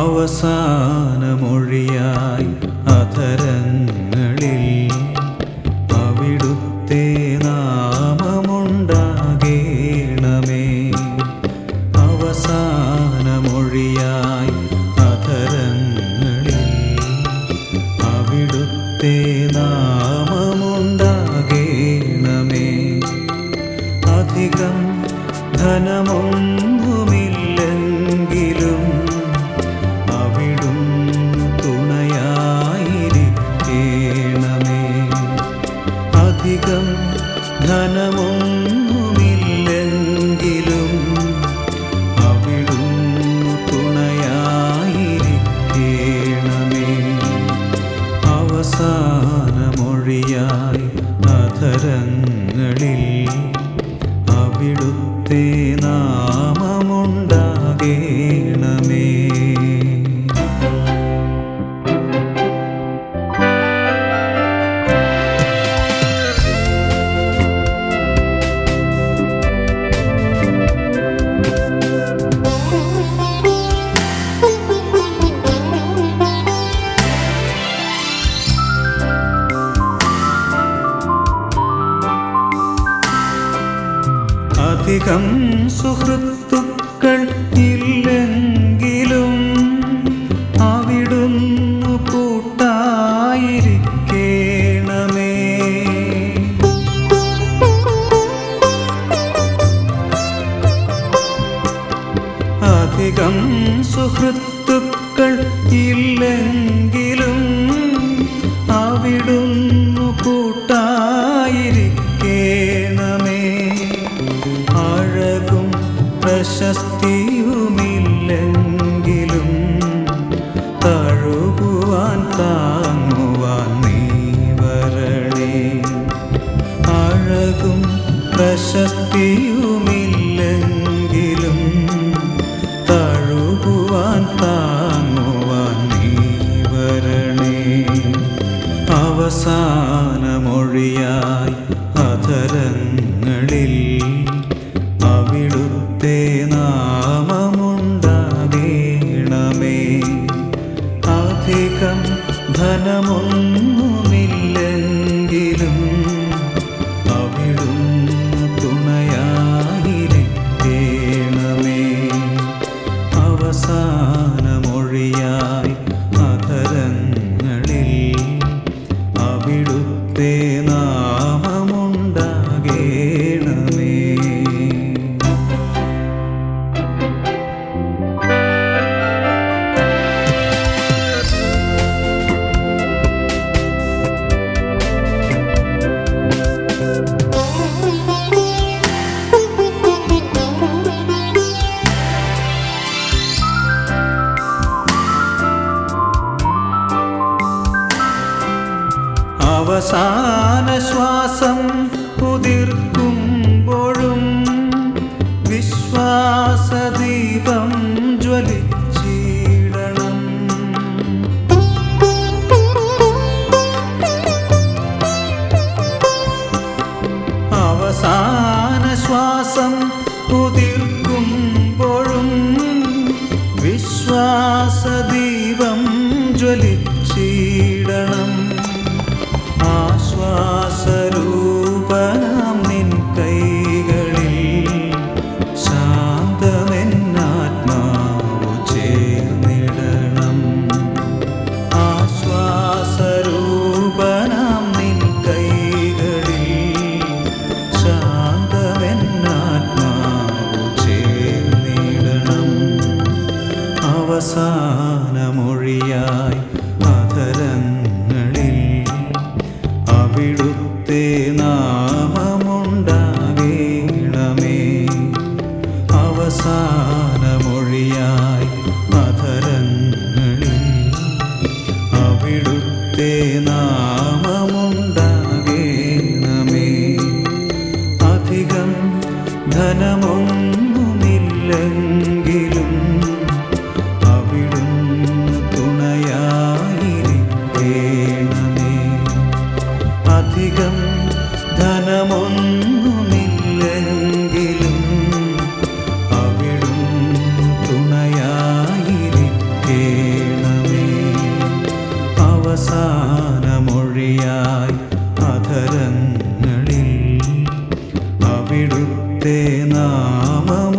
അവസാന അവിടുത്തെ നാമമുണ്ടാകേണമേ അധികം സുഹൃത്തുക്കൾ ഇല്ലെങ്കിലും അവിടുന്നു കൂട്ടായിരിക്കേണമേ. അധികം സുഹൃത്തുക്കൾ ഇല്ലെങ്കിലും അവിടുന്നു കൂട്ടായിരിക്കേണമേ പ്രശസ്തിയുമില്ലെങ്കിലും തഴുകുവാൻ താങ്ങുവാൻ നീ വരണേ. അഴകും പ്രശസ്തിയുമില്ലെങ്കിലും തഴുകുവാൻ താങ്ങുവാൻ നീ വരണേ. അവസാന ధ్యానముంది ശ്വാസം ഉതിർക്കുമ്പോഴും വിശ്വാസദീപം ജ്വലിച്ചിടണം. അവസാന ശ്വാസം ഉതിർക്കുമ്പോഴും വിശ്വാസദീപം ജ്വലിച്ചിടണം. അവസാന മൊഴിയായി അധരങ്ങളിൽ അവിടുത്തെ നാമമുണ്ടാകേണമേ. അവസാന നിന്റെ നാമം